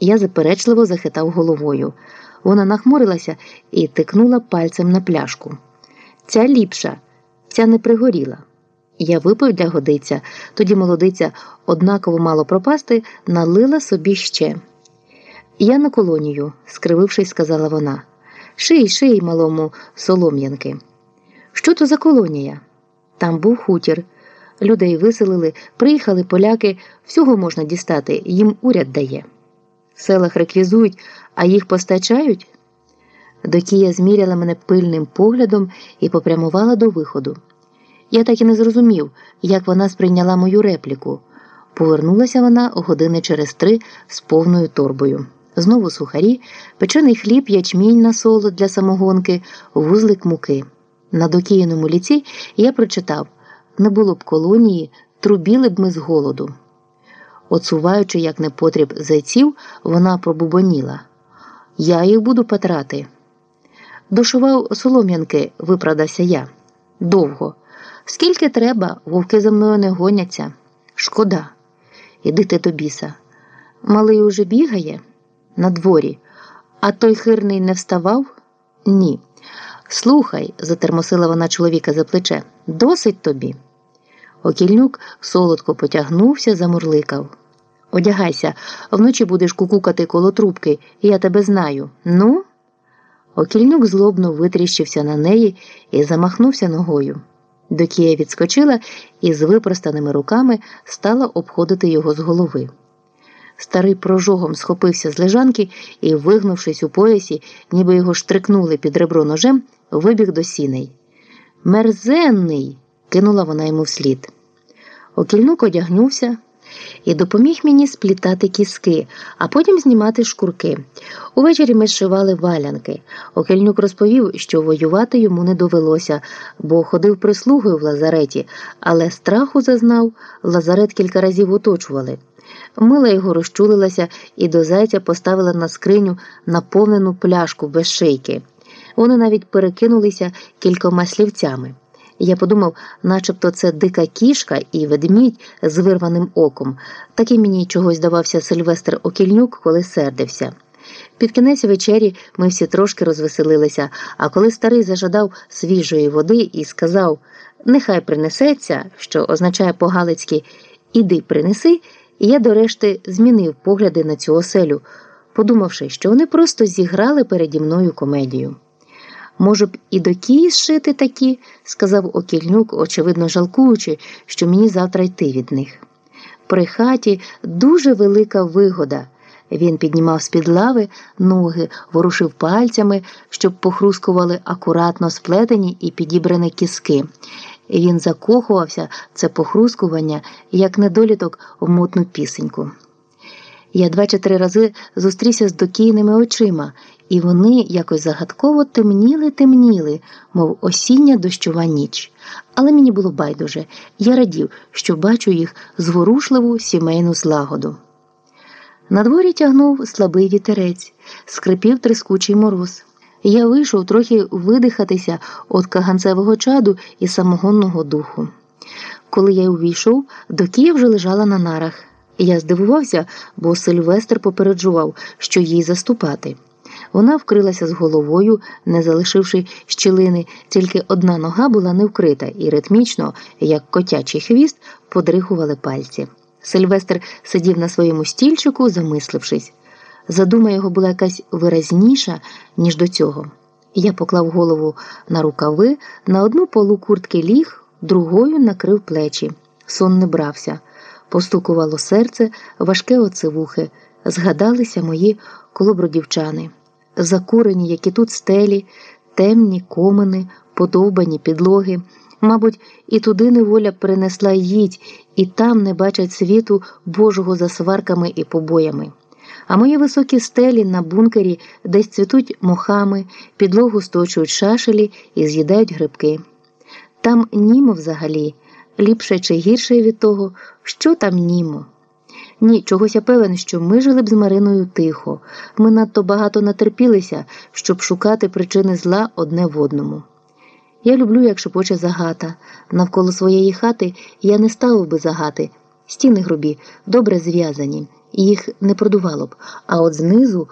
Я заперечливо захитав головою. Вона нахмурилася і тикнула пальцем на пляшку. Ця ліпша, ця не пригоріла. Я випив для годиця, тоді молодиця, однаково мало пропасти, налила собі ще. Я на колонію, скривившись, сказала вона. Ший, ший, малому солом'янки. Що то за колонія? Там був хутір. Людей виселили, приїхали поляки, всього можна дістати, їм уряд дає. В селах реквізують, а їх постачають. Докія зміряла мене пильним поглядом і попрямувала до виходу. Я так і не зрозумів, як вона сприйняла мою репліку. Повернулася вона години через три з повною торбою. Знову сухарі, печений хліб, ячмінь на соло для самогонки, вузлик муки. На докіяному ліці я прочитав не було б колонії, трубіли б ми з голоду. Оцуваючи, як непотріб зайців, вона пробубоніла. Я їх буду патрати. Дошував солом'янки, виправдався я. Довго. Скільки треба, вовки за мною не гоняться. Шкода. Іди ти до біса. Малий уже бігає на дворі, а той хирний не вставав? Ні. Слухай, затермосила вона чоловіка за плече, досить тобі. Окільнюк солодко потягнувся, замурликав. Одягайся, вночі будеш кукукати коло трубки, я тебе знаю. Ну? Окільнюк злобно витріщився на неї і замахнувся ногою. Докія відскочила і з випростаними руками стала обходити його з голови. Старий прожогом схопився з лежанки і, вигнувшись у поясі, ніби його штрикнули під ребро ножем, вибіг до сіней. Мерзенний. кинула вона йому вслід. Окільнук одягнувся і допоміг мені сплітати кіски, а потім знімати шкурки. Увечері ми зшивали валянки. Окельнюк розповів, що воювати йому не довелося, бо ходив прислугою в лазареті, але страху зазнав, лазарет кілька разів оточували. Мила його розчулилася і до зайця поставила на скриню наповнену пляшку без шийки. Вони навіть перекинулися кількома слівцями. Я подумав, начебто це дика кішка і ведмідь з вирваним оком. Такий мені чогось давався Сильвестр Окільнюк, коли сердився. Під кінець вечері ми всі трошки розвеселилися, а коли старий зажадав свіжої води і сказав Нехай принесеться, що означає по-галицьки Іди принеси, я до решти змінив погляди на цю оселю, подумавши, що вони просто зіграли переді мною комедію. Може б, і до Киї зшити такі, сказав Окільнюк, очевидно жалкуючи, що мені завтра йти від них. При хаті дуже велика вигода. Він піднімав з-під лави ноги, ворушив пальцями, щоб похрускували акуратно сплетені і підібрані кіски. Він закохувався це похрускування, як недоліток в мутну пісеньку. Я два чи три рази зустрівся з докійними очима, і вони якось загадково темніли, темніли, мов осіння дощова ніч. Але мені було байдуже, я радів, що бачу їх зворушливу сімейну злагоду. На дворі тягнув слабий вітерець, скрипів трискучий мороз. Я вийшов трохи видихатися від каганцевого чаду і самогонного духу. Коли я увійшов, Докія вже лежала на нарах. Я здивувався, бо Сильвестр попереджував, що їй заступати. Вона вкрилася з головою, не залишивши щілини, тільки одна нога була не вкрита, і ритмічно, як котячий хвіст, подрихували пальці. Сильвестр сидів на своєму стільчику, замислившись. Задума його була якась виразніша, ніж до цього. Я поклав голову на рукави, на одну полу куртки ліг, другою накрив плечі. Сон не брався. Постукувало серце, важке оцевухи, згадалися мої колобродівчани. Закурені, як і тут стелі, темні комини, подовбані підлоги. Мабуть, і туди неволя перенесла їдь, і там не бачать світу Божого за сварками і побоями. А мої високі стелі на бункері десь цвітуть мохами, підлогу сточують шашелі і з'їдають грибки. Там німо взагалі, ліпше чи гірше від того, що там німо. Ні, чогось я певен, що ми жили б з Мариною тихо. Ми надто багато натерпілися, щоб шукати причини зла одне в одному. Я люблю, як шепоче загата. Навколо своєї хати я не ставив би загати, Стіни грубі, добре зв'язані, їх не продувало б, а от знизу